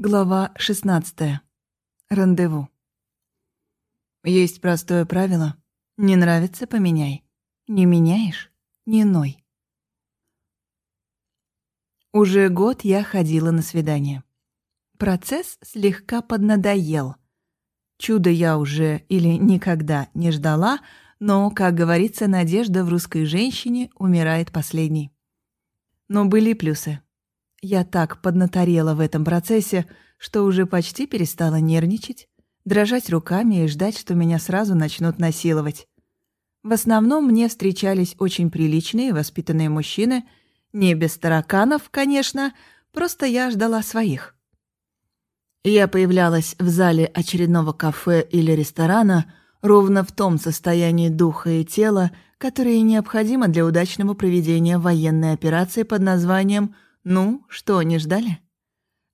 Глава 16. Рандеву. Есть простое правило. Не нравится — поменяй. Не меняешь — не ной. Уже год я ходила на свидание. Процесс слегка поднадоел. Чудо я уже или никогда не ждала, но, как говорится, надежда в русской женщине умирает последней. Но были плюсы. Я так поднаторела в этом процессе, что уже почти перестала нервничать, дрожать руками и ждать, что меня сразу начнут насиловать. В основном мне встречались очень приличные, воспитанные мужчины, не без тараканов, конечно, просто я ждала своих. Я появлялась в зале очередного кафе или ресторана ровно в том состоянии духа и тела, которое необходимо для удачного проведения военной операции под названием «Связь» Ну, что, не ждали?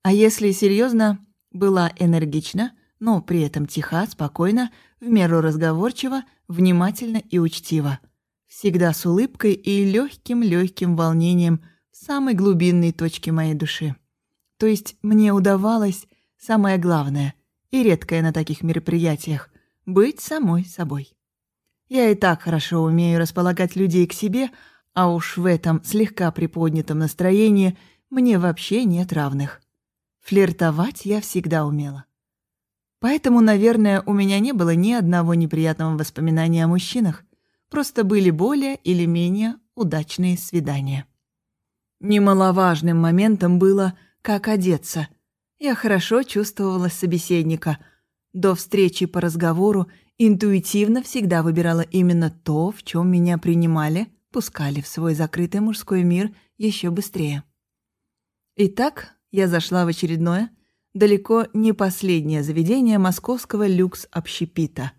А если серьезно, была энергична, но при этом тиха, спокойно, в меру разговорчива, внимательно и учтиво. Всегда с улыбкой и легким-легким волнением в самой глубинной точке моей души. То есть мне удавалось самое главное и редкое на таких мероприятиях — быть самой собой. Я и так хорошо умею располагать людей к себе — а уж в этом слегка приподнятом настроении мне вообще нет равных. Флиртовать я всегда умела. Поэтому, наверное, у меня не было ни одного неприятного воспоминания о мужчинах. Просто были более или менее удачные свидания. Немаловажным моментом было, как одеться. Я хорошо чувствовала собеседника. До встречи по разговору интуитивно всегда выбирала именно то, в чем меня принимали, пускали в свой закрытый мужской мир еще быстрее. Итак, я зашла в очередное, далеко не последнее заведение московского люкс-общепита.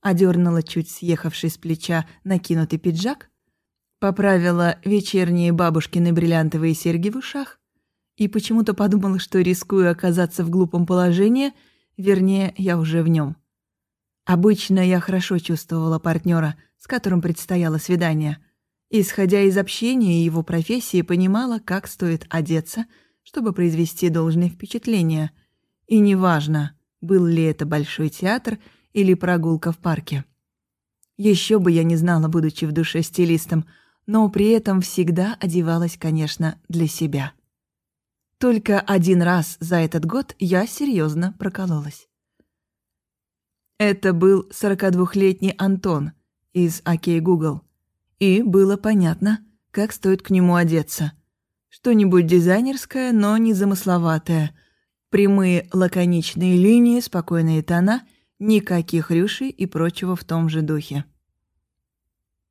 Одернула чуть съехавший с плеча накинутый пиджак, поправила вечерние бабушкины бриллиантовые серьги в ушах и почему-то подумала, что рискую оказаться в глупом положении, вернее, я уже в нем. Обычно я хорошо чувствовала партнера, с которым предстояло свидание — Исходя из общения и его профессии, понимала, как стоит одеться, чтобы произвести должное впечатление. И неважно, был ли это большой театр или прогулка в парке. Еще бы я не знала, будучи в душе стилистом, но при этом всегда одевалась, конечно, для себя. Только один раз за этот год я серьезно прокололась. Это был 42-летний Антон из «Окей, Google. И было понятно, как стоит к нему одеться. Что-нибудь дизайнерское, но не замысловатое. Прямые лаконичные линии, спокойные тона, никаких рюшей и прочего в том же духе.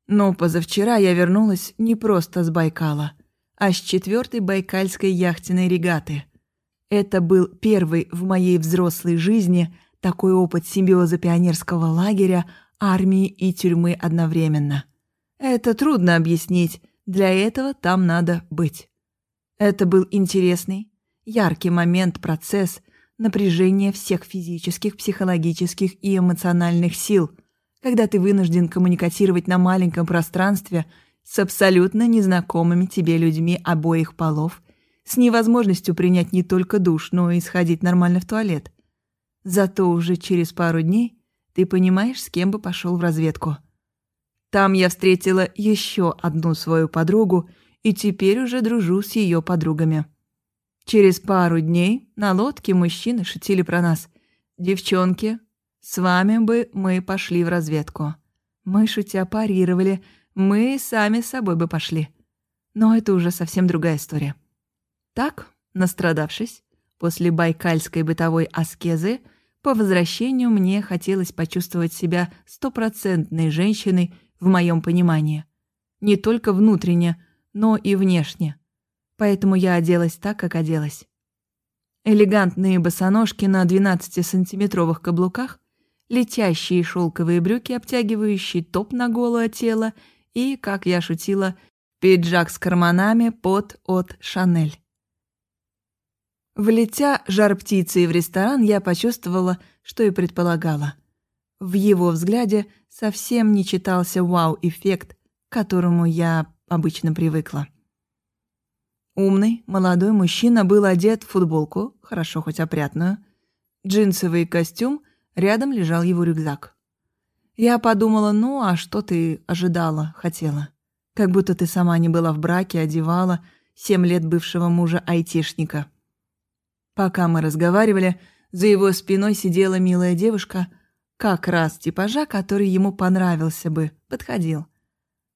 Но позавчера я вернулась не просто с Байкала, а с четвертой байкальской яхтенной регаты. Это был первый в моей взрослой жизни такой опыт симбиоза пионерского лагеря, армии и тюрьмы одновременно. Это трудно объяснить, для этого там надо быть. Это был интересный, яркий момент, процесс, напряжение всех физических, психологических и эмоциональных сил, когда ты вынужден коммуникацировать на маленьком пространстве с абсолютно незнакомыми тебе людьми обоих полов, с невозможностью принять не только душ, но и сходить нормально в туалет. Зато уже через пару дней ты понимаешь, с кем бы пошел в разведку – там я встретила еще одну свою подругу и теперь уже дружу с ее подругами. Через пару дней на лодке мужчины шутили про нас. «Девчонки, с вами бы мы пошли в разведку». Мы, шутя, парировали. Мы сами с собой бы пошли. Но это уже совсем другая история. Так, настрадавшись, после байкальской бытовой аскезы, по возвращению мне хотелось почувствовать себя стопроцентной женщиной в моем понимании. Не только внутренне, но и внешне. Поэтому я оделась так, как оделась. Элегантные босоножки на 12-сантиметровых каблуках, летящие шелковые брюки, обтягивающие топ на голое тело и, как я шутила, пиджак с карманами под от Шанель. Влетя жар птицей в ресторан, я почувствовала, что и предполагала. В его взгляде совсем не читался вау-эффект, к которому я обычно привыкла. Умный, молодой мужчина был одет в футболку, хорошо хоть опрятную, джинсовый костюм, рядом лежал его рюкзак. Я подумала, ну, а что ты ожидала, хотела? Как будто ты сама не была в браке, одевала семь лет бывшего мужа айтишника. Пока мы разговаривали, за его спиной сидела милая девушка, как раз типажа, который ему понравился бы, подходил.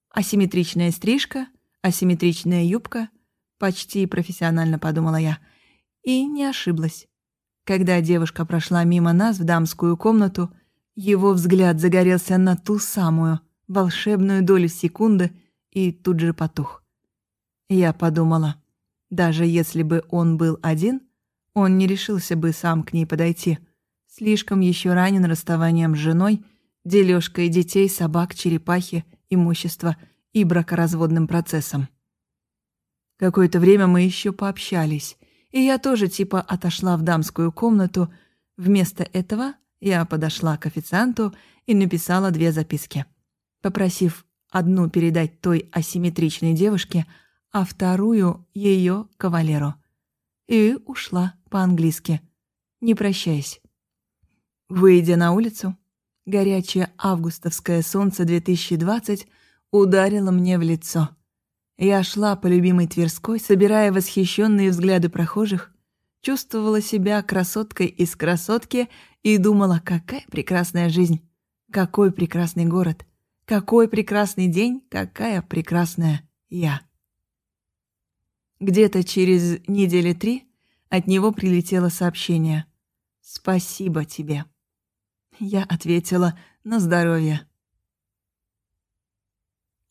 Асимметричная стрижка, асимметричная юбка, почти профессионально подумала я, и не ошиблась. Когда девушка прошла мимо нас в дамскую комнату, его взгляд загорелся на ту самую волшебную долю секунды и тут же потух. Я подумала, даже если бы он был один, он не решился бы сам к ней подойти. Слишком еще ранен расставанием с женой, дележкой детей, собак, черепахи, имущества и бракоразводным процессом. Какое-то время мы еще пообщались, и я тоже типа отошла в дамскую комнату. Вместо этого я подошла к официанту и написала две записки, попросив одну передать той асимметричной девушке, а вторую — ее кавалеру. И ушла по-английски, не прощаясь. Выйдя на улицу, горячее августовское солнце 2020 ударило мне в лицо. Я шла по любимой Тверской, собирая восхищенные взгляды прохожих, чувствовала себя красоткой из красотки и думала, какая прекрасная жизнь, какой прекрасный город, какой прекрасный день, какая прекрасная я. Где-то через недели три от него прилетело сообщение «Спасибо тебе». Я ответила «На здоровье».